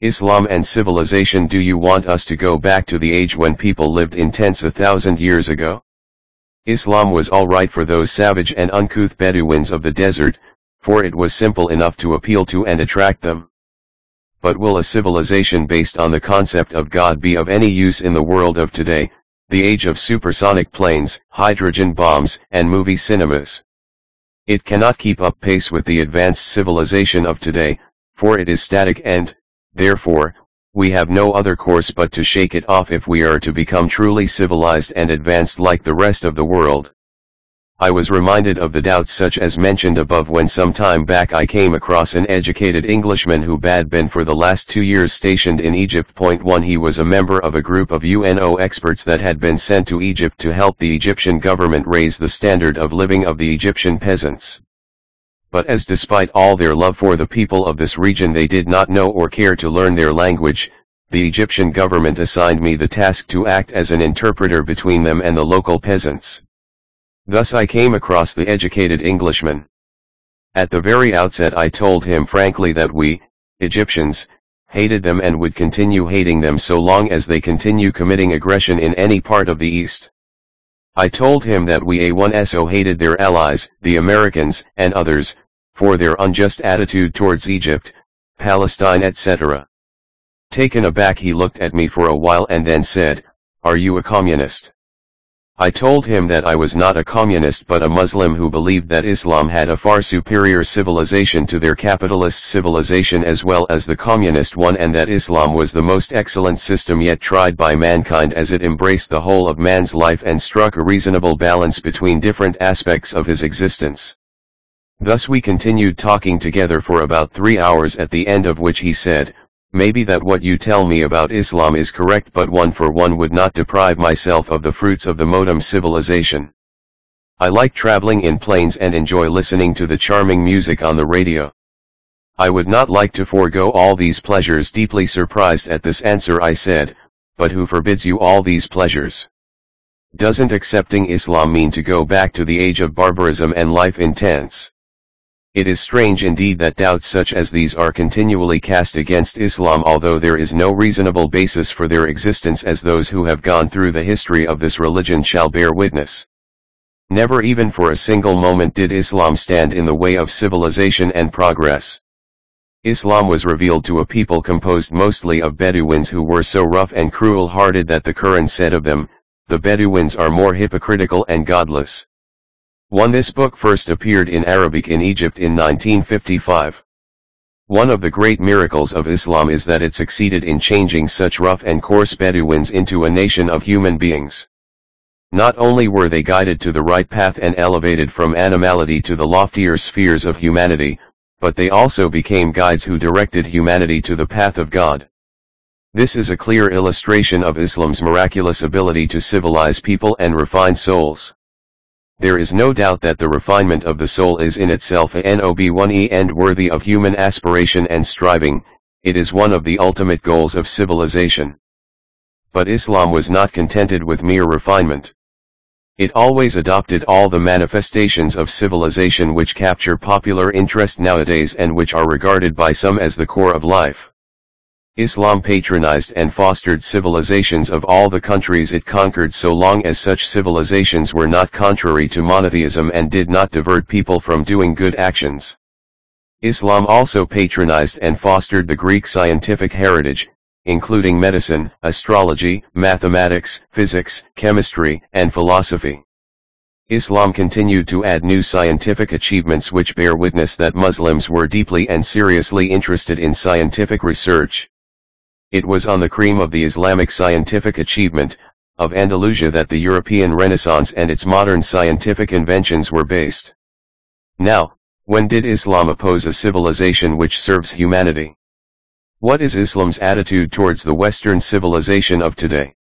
Islam and civilization Do you want us to go back to the age when people lived in tents a thousand years ago? Islam was alright for those savage and uncouth Bedouins of the desert, for it was simple enough to appeal to and attract them. But will a civilization based on the concept of God be of any use in the world of today, the age of supersonic planes, hydrogen bombs, and movie cinemas? It cannot keep up pace with the advanced civilization of today, for it is static and, therefore, we have no other course but to shake it off if we are to become truly civilized and advanced like the rest of the world. I was reminded of the doubts such as mentioned above when some time back I came across an educated Englishman who had been for the last two years stationed in Egypt. Point 1 He was a member of a group of UNO experts that had been sent to Egypt to help the Egyptian government raise the standard of living of the Egyptian peasants. But as despite all their love for the people of this region they did not know or care to learn their language, the Egyptian government assigned me the task to act as an interpreter between them and the local peasants. Thus I came across the educated Englishman. At the very outset I told him frankly that we, Egyptians, hated them and would continue hating them so long as they continue committing aggression in any part of the East. I told him that we A1SO hated their allies, the Americans, and others, for their unjust attitude towards Egypt, Palestine etc. Taken aback he looked at me for a while and then said, Are you a communist? I told him that I was not a communist but a Muslim who believed that Islam had a far superior civilization to their capitalist civilization as well as the communist one and that Islam was the most excellent system yet tried by mankind as it embraced the whole of man's life and struck a reasonable balance between different aspects of his existence. Thus we continued talking together for about three hours at the end of which he said, Maybe that what you tell me about Islam is correct but one for one would not deprive myself of the fruits of the modem civilization. I like traveling in planes and enjoy listening to the charming music on the radio. I would not like to forego all these pleasures deeply surprised at this answer I said, but who forbids you all these pleasures? Doesn't accepting Islam mean to go back to the age of barbarism and life intense? It is strange indeed that doubts such as these are continually cast against Islam although there is no reasonable basis for their existence as those who have gone through the history of this religion shall bear witness. Never even for a single moment did Islam stand in the way of civilization and progress. Islam was revealed to a people composed mostly of Bedouins who were so rough and cruel-hearted that the Quran said of them, the Bedouins are more hypocritical and godless. 1. This book first appeared in Arabic in Egypt in 1955. One of the great miracles of Islam is that it succeeded in changing such rough and coarse Bedouins into a nation of human beings. Not only were they guided to the right path and elevated from animality to the loftier spheres of humanity, but they also became guides who directed humanity to the path of God. This is a clear illustration of Islam's miraculous ability to civilize people and refine souls. There is no doubt that the refinement of the soul is in itself a nob1e and worthy of human aspiration and striving, it is one of the ultimate goals of civilization. But Islam was not contented with mere refinement. It always adopted all the manifestations of civilization which capture popular interest nowadays and which are regarded by some as the core of life. Islam patronized and fostered civilizations of all the countries it conquered so long as such civilizations were not contrary to monotheism and did not divert people from doing good actions. Islam also patronized and fostered the Greek scientific heritage, including medicine, astrology, mathematics, physics, chemistry, and philosophy. Islam continued to add new scientific achievements which bear witness that Muslims were deeply and seriously interested in scientific research. It was on the cream of the Islamic scientific achievement, of Andalusia that the European Renaissance and its modern scientific inventions were based. Now, when did Islam oppose a civilization which serves humanity? What is Islam's attitude towards the Western civilization of today?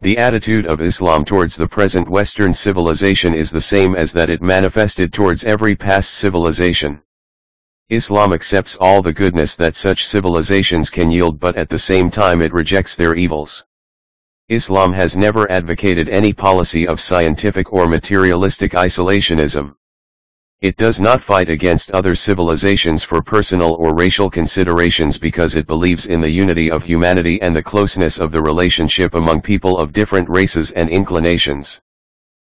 The attitude of Islam towards the present Western civilization is the same as that it manifested towards every past civilization. Islam accepts all the goodness that such civilizations can yield but at the same time it rejects their evils. Islam has never advocated any policy of scientific or materialistic isolationism. It does not fight against other civilizations for personal or racial considerations because it believes in the unity of humanity and the closeness of the relationship among people of different races and inclinations.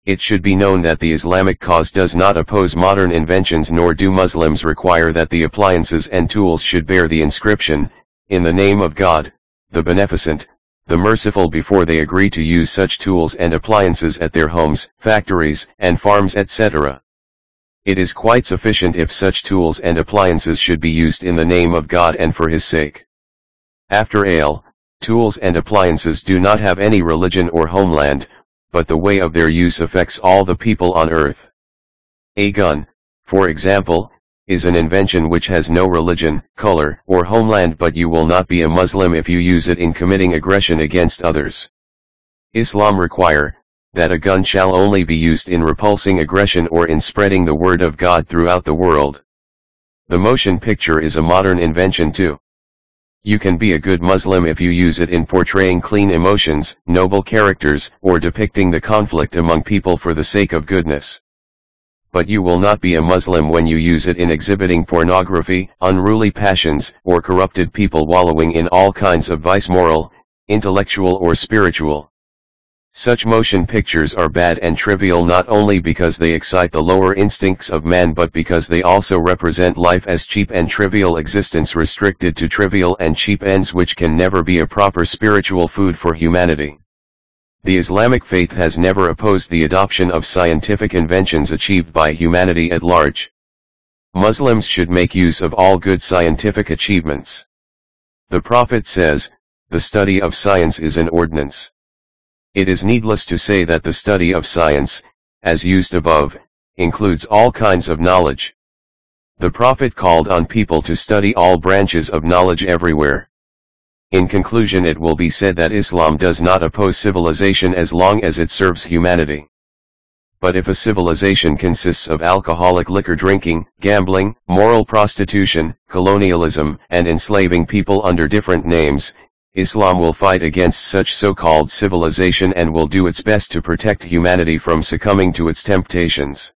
It should be known that the Islamic cause does not oppose modern inventions nor do Muslims require that the appliances and tools should bear the inscription, in the name of God, the Beneficent, the Merciful before they agree to use such tools and appliances at their homes, factories, and farms etc. It is quite sufficient if such tools and appliances should be used in the name of God and for His sake. After ale, tools and appliances do not have any religion or homeland, but the way of their use affects all the people on earth. A gun, for example, is an invention which has no religion, color, or homeland but you will not be a Muslim if you use it in committing aggression against others. Islam require, that a gun shall only be used in repulsing aggression or in spreading the word of God throughout the world. The motion picture is a modern invention too. You can be a good Muslim if you use it in portraying clean emotions, noble characters, or depicting the conflict among people for the sake of goodness. But you will not be a Muslim when you use it in exhibiting pornography, unruly passions, or corrupted people wallowing in all kinds of vice moral, intellectual or spiritual. Such motion pictures are bad and trivial not only because they excite the lower instincts of man but because they also represent life as cheap and trivial existence restricted to trivial and cheap ends which can never be a proper spiritual food for humanity. The Islamic faith has never opposed the adoption of scientific inventions achieved by humanity at large. Muslims should make use of all good scientific achievements. The Prophet says, the study of science is an ordinance. It is needless to say that the study of science, as used above, includes all kinds of knowledge. The Prophet called on people to study all branches of knowledge everywhere. In conclusion it will be said that Islam does not oppose civilization as long as it serves humanity. But if a civilization consists of alcoholic liquor drinking, gambling, moral prostitution, colonialism, and enslaving people under different names, Islam will fight against such so-called civilization and will do its best to protect humanity from succumbing to its temptations.